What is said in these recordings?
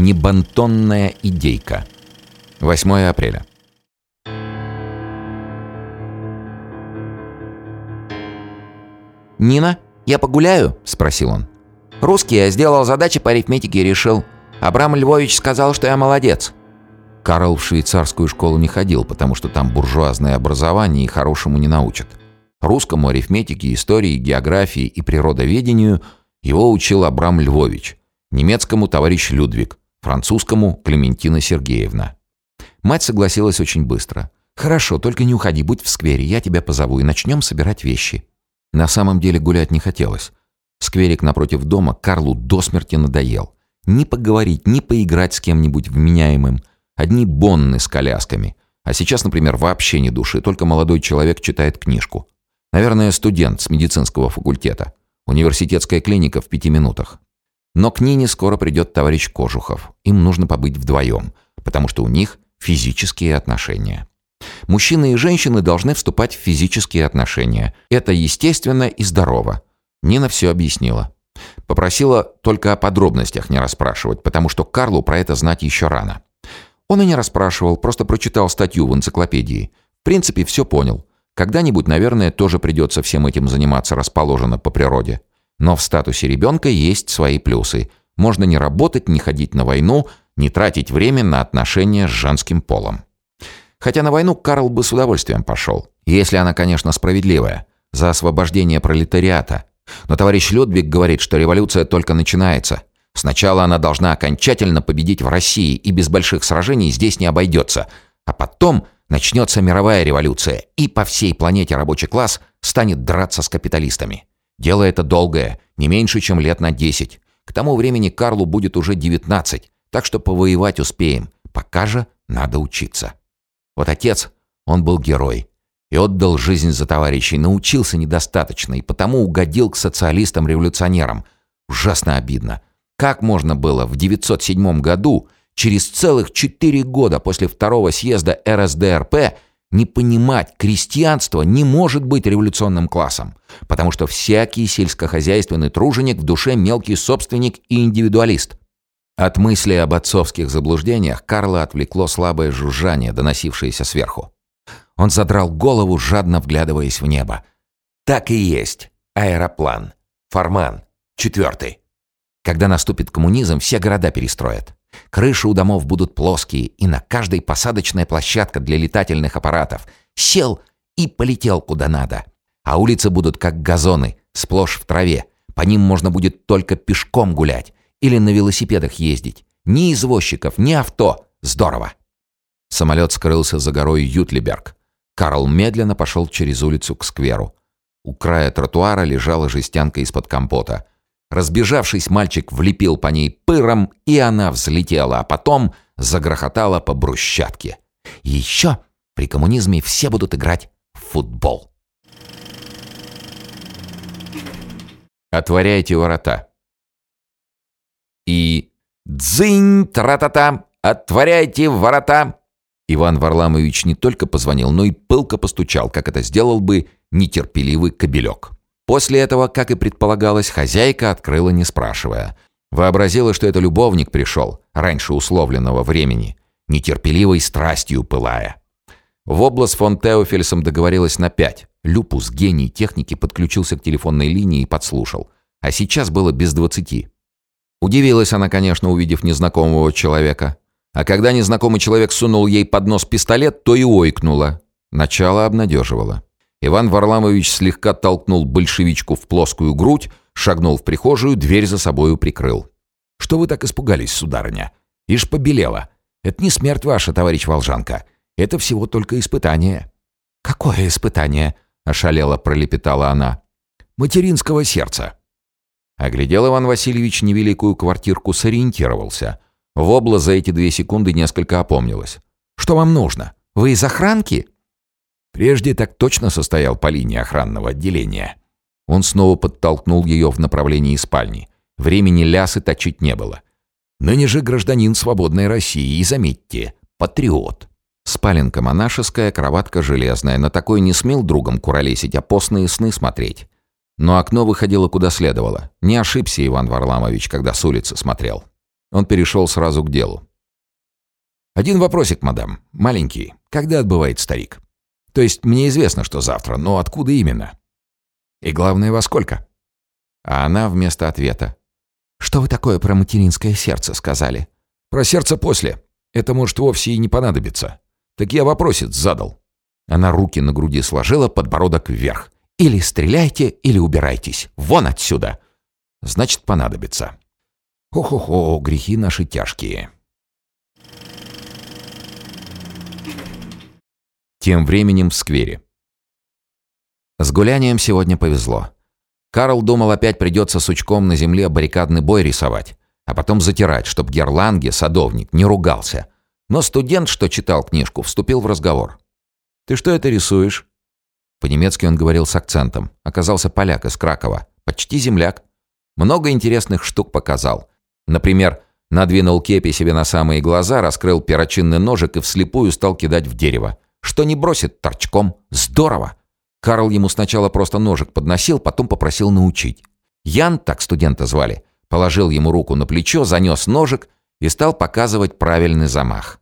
Небантонная идейка. 8 апреля. «Нина, я погуляю?» – спросил он. «Русский я сделал задачи по арифметике и решил. Абрам Львович сказал, что я молодец». Карл в швейцарскую школу не ходил, потому что там буржуазное образование и хорошему не научат. Русскому, арифметике, истории, географии и природоведению его учил Абрам Львович, немецкому товарищ Людвиг, французскому Клементина Сергеевна. Мать согласилась очень быстро. «Хорошо, только не уходи, будь в сквере, я тебя позову и начнем собирать вещи». На самом деле гулять не хотелось. Скверик напротив дома Карлу до смерти надоел. Ни поговорить, ни поиграть с кем-нибудь вменяемым. Одни бонны с колясками. А сейчас, например, вообще ни души, только молодой человек читает книжку. Наверное, студент с медицинского факультета. Университетская клиника в пяти минутах. Но к Нине скоро придет товарищ Кожухов. Им нужно побыть вдвоем, потому что у них физические отношения. Мужчины и женщины должны вступать в физические отношения. Это естественно и здорово. Нина все объяснила. Попросила только о подробностях не расспрашивать, потому что Карлу про это знать еще рано. Он и не расспрашивал, просто прочитал статью в энциклопедии. В принципе, все понял. Когда-нибудь, наверное, тоже придется всем этим заниматься расположено по природе. Но в статусе ребенка есть свои плюсы. Можно не работать, не ходить на войну, не тратить время на отношения с женским полом. Хотя на войну Карл бы с удовольствием пошел. Если она, конечно, справедливая. За освобождение пролетариата. Но товарищ Людвиг говорит, что революция только начинается. Сначала она должна окончательно победить в России, и без больших сражений здесь не обойдется. А потом начнется мировая революция, и по всей планете рабочий класс станет драться с капиталистами. Дело это долгое, не меньше, чем лет на 10. К тому времени Карлу будет уже 19, так что повоевать успеем. Пока же надо учиться. Вот отец, он был герой. И отдал жизнь за товарищей, научился недостаточно, и потому угодил к социалистам-революционерам. Ужасно обидно. Как можно было в 907 году, через целых четыре года после второго съезда РСДРП, не понимать, крестьянство не может быть революционным классом, потому что всякий сельскохозяйственный труженик в душе мелкий собственник и индивидуалист. От мысли об отцовских заблуждениях Карла отвлекло слабое жужжание, доносившееся сверху. Он задрал голову, жадно вглядываясь в небо. Так и есть. Аэроплан. Форман. Четвертый. Когда наступит коммунизм, все города перестроят. Крыши у домов будут плоские, и на каждой посадочная площадка для летательных аппаратов. Сел и полетел куда надо. А улицы будут как газоны, сплошь в траве. По ним можно будет только пешком гулять или на велосипедах ездить. Ни извозчиков, ни авто. Здорово. Самолет скрылся за горой Ютлиберг. Карл медленно пошел через улицу к скверу. У края тротуара лежала жестянка из-под компота. Разбежавшись, мальчик влепил по ней пыром, и она взлетела, а потом загрохотала по брусчатке. Еще при коммунизме все будут играть в футбол. Отворяйте ворота и «Дзынь! Тра-та-та! Отворяйте ворота!» Иван Варламович не только позвонил, но и пылко постучал, как это сделал бы нетерпеливый кобелек. После этого, как и предполагалось, хозяйка открыла, не спрашивая. Вообразила, что это любовник пришел, раньше условленного времени, нетерпеливой страстью пылая. В область фон Теофельсом договорилась на пять. Люпус, гений техники, подключился к телефонной линии и подслушал. А сейчас было без двадцати. Удивилась она, конечно, увидев незнакомого человека. А когда незнакомый человек сунул ей под нос пистолет, то и ойкнула. Начало обнадеживало. Иван Варламович слегка толкнул большевичку в плоскую грудь, шагнул в прихожую, дверь за собою прикрыл. «Что вы так испугались, сударыня? Ишь побелела. Это не смерть ваша, товарищ Волжанка. Это всего только испытание». «Какое испытание?» — ошалело пролепетала она. «Материнского сердца». Оглядел Иван Васильевич невеликую квартирку, сориентировался. Вобла за эти две секунды несколько опомнилась. «Что вам нужно? Вы из охранки?» Прежде так точно состоял по линии охранного отделения. Он снова подтолкнул ее в направлении спальни. Времени лясы точить не было. Ныне же гражданин свободной России, и заметьте, патриот. Спаленка монашеская, кроватка железная. На такой не смел другом куролесить, а постные сны смотреть. Но окно выходило куда следовало. Не ошибся Иван Варламович, когда с улицы смотрел. Он перешел сразу к делу. «Один вопросик, мадам. Маленький. Когда отбывает старик? То есть мне известно, что завтра, но откуда именно? И главное, во сколько?» А она вместо ответа. «Что вы такое про материнское сердце сказали?» «Про сердце после. Это может вовсе и не понадобиться. Так я вопросец задал». Она руки на груди сложила, подбородок вверх. «Или стреляйте, или убирайтесь. Вон отсюда!» «Значит, понадобится». «Хо-хо-хо, грехи наши тяжкие». Тем временем в сквере. С гулянием сегодня повезло. Карл думал, опять придется сучком на земле баррикадный бой рисовать, а потом затирать, чтоб Герланге, садовник, не ругался. Но студент, что читал книжку, вступил в разговор. «Ты что это рисуешь?» По-немецки он говорил с акцентом. Оказался поляк из Кракова. Почти земляк. Много интересных штук показал. Например, надвинул кепи себе на самые глаза, раскрыл перочинный ножик и вслепую стал кидать в дерево. Что не бросит торчком. Здорово! Карл ему сначала просто ножик подносил, потом попросил научить. Ян, так студента звали, положил ему руку на плечо, занес ножик и стал показывать правильный замах.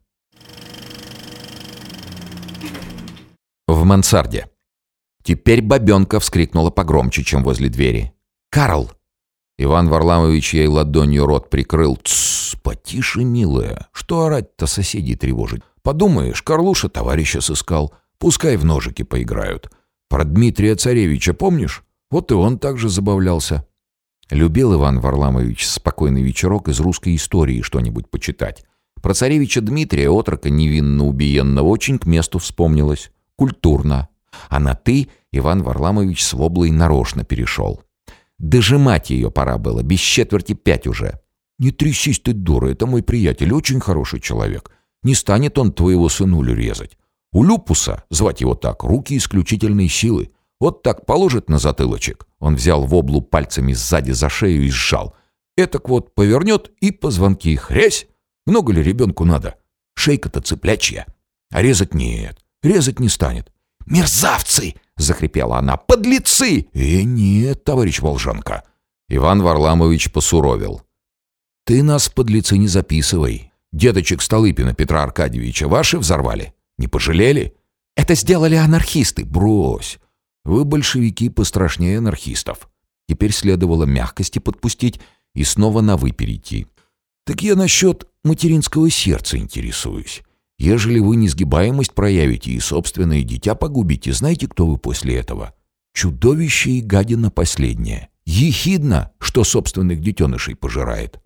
В мансарде. Теперь бабенка вскрикнула погромче, чем возле двери. «Карл!» Иван Варламович ей ладонью рот прикрыл. «Тссс, потише, милая. Что орать-то соседей тревожить? Подумаешь, Карлуша товарища сыскал. Пускай в ножики поиграют. Про Дмитрия Царевича помнишь? Вот и он также забавлялся. Любил Иван Варламович спокойный вечерок из русской истории что-нибудь почитать. Про царевича Дмитрия, отрока невинно убиенного, очень к месту вспомнилось. Культурно. А на «ты» Иван Варламович с воблой нарочно перешел. Дожимать ее пора было, без четверти пять уже. «Не трясись ты, дура, это мой приятель, очень хороший человек. Не станет он твоего сынулю резать. У Люпуса, звать его так, руки исключительной силы. Вот так положит на затылочек. Он взял воблу пальцами сзади за шею и сжал. Этак вот повернет и позвонки хрясь. Много ли ребенку надо? Шейка-то цыплячья. А резать нет, резать не станет. «Мерзавцы!» — захрипела она. «Подлецы!» «Э, нет, товарищ Волжанка!» Иван Варламович посуровил. «Ты нас в подлецы не записывай. Деточек Столыпина Петра Аркадьевича ваши взорвали?» Не пожалели? Это сделали анархисты. Брось. Вы, большевики, пострашнее анархистов. Теперь следовало мягкости подпустить и снова на «вы» перейти. Так я насчет материнского сердца интересуюсь. Ежели вы несгибаемость проявите и собственное дитя погубите, знаете, кто вы после этого? Чудовище и гадина последнее. Ехидно, что собственных детенышей пожирает.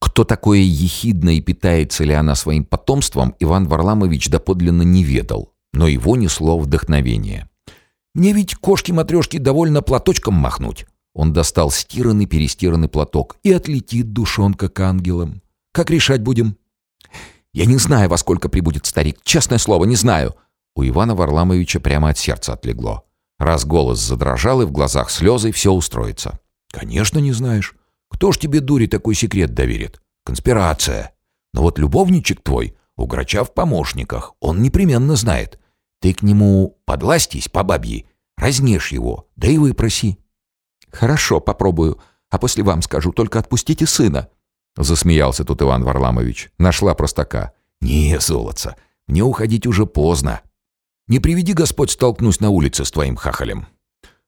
Кто такое ехидно и питается ли она своим потомством, Иван Варламович доподлинно не ведал, но его несло вдохновение. «Мне ведь кошки-матрешки довольно платочком махнуть». Он достал стиранный-перестиранный платок и отлетит душонка к ангелам. «Как решать будем?» «Я не знаю, во сколько прибудет старик. Честное слово, не знаю». У Ивана Варламовича прямо от сердца отлегло. Раз голос задрожал и в глазах слезы, все устроится. «Конечно, не знаешь. Кто ж тебе, дури, такой секрет доверит? Конспирация. Но вот любовничек твой у грача в помощниках, он непременно знает. Ты к нему подластись по бабьи, разнешь его, да и выпроси». «Хорошо, попробую, а после вам скажу, только отпустите сына». Засмеялся тут Иван Варламович. Нашла простака. «Не, золотца, мне уходить уже поздно. Не приведи Господь столкнусь на улице с твоим хахалем.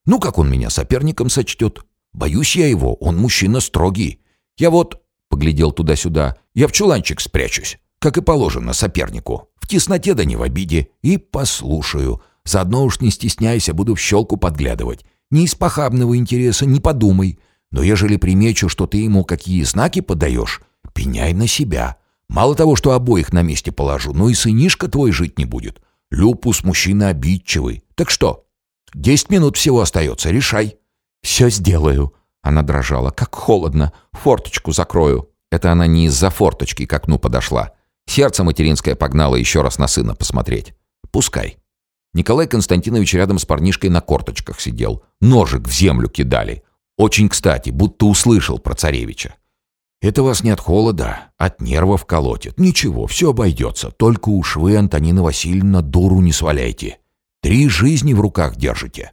Ну, как он меня соперником сочтет? Боюсь я его, он мужчина строгий. Я вот, — поглядел туда-сюда, — я в чуланчик спрячусь, как и положено сопернику. В тесноте да не в обиде. И послушаю. Заодно уж не стесняйся, буду в щелку подглядывать. Ни из похабного интереса, не подумай. Но ежели примечу, что ты ему какие знаки подаешь, пеняй на себя. Мало того, что обоих на месте положу, но и сынишка твой жить не будет. Люпус мужчина обидчивый. Так что, десять минут всего остается, решай. «Все сделаю». Она дрожала. «Как холодно. Форточку закрою». Это она не из-за форточки к окну подошла. Сердце материнское погнало еще раз на сына посмотреть. «Пускай». Николай Константинович рядом с парнишкой на корточках сидел. Ножик в землю кидали. Очень кстати, будто услышал про царевича. «Это вас не от холода, от нервов колотит. Ничего, все обойдется. Только уж вы, Антонина Васильевна, дуру не сваляйте. Три жизни в руках держите».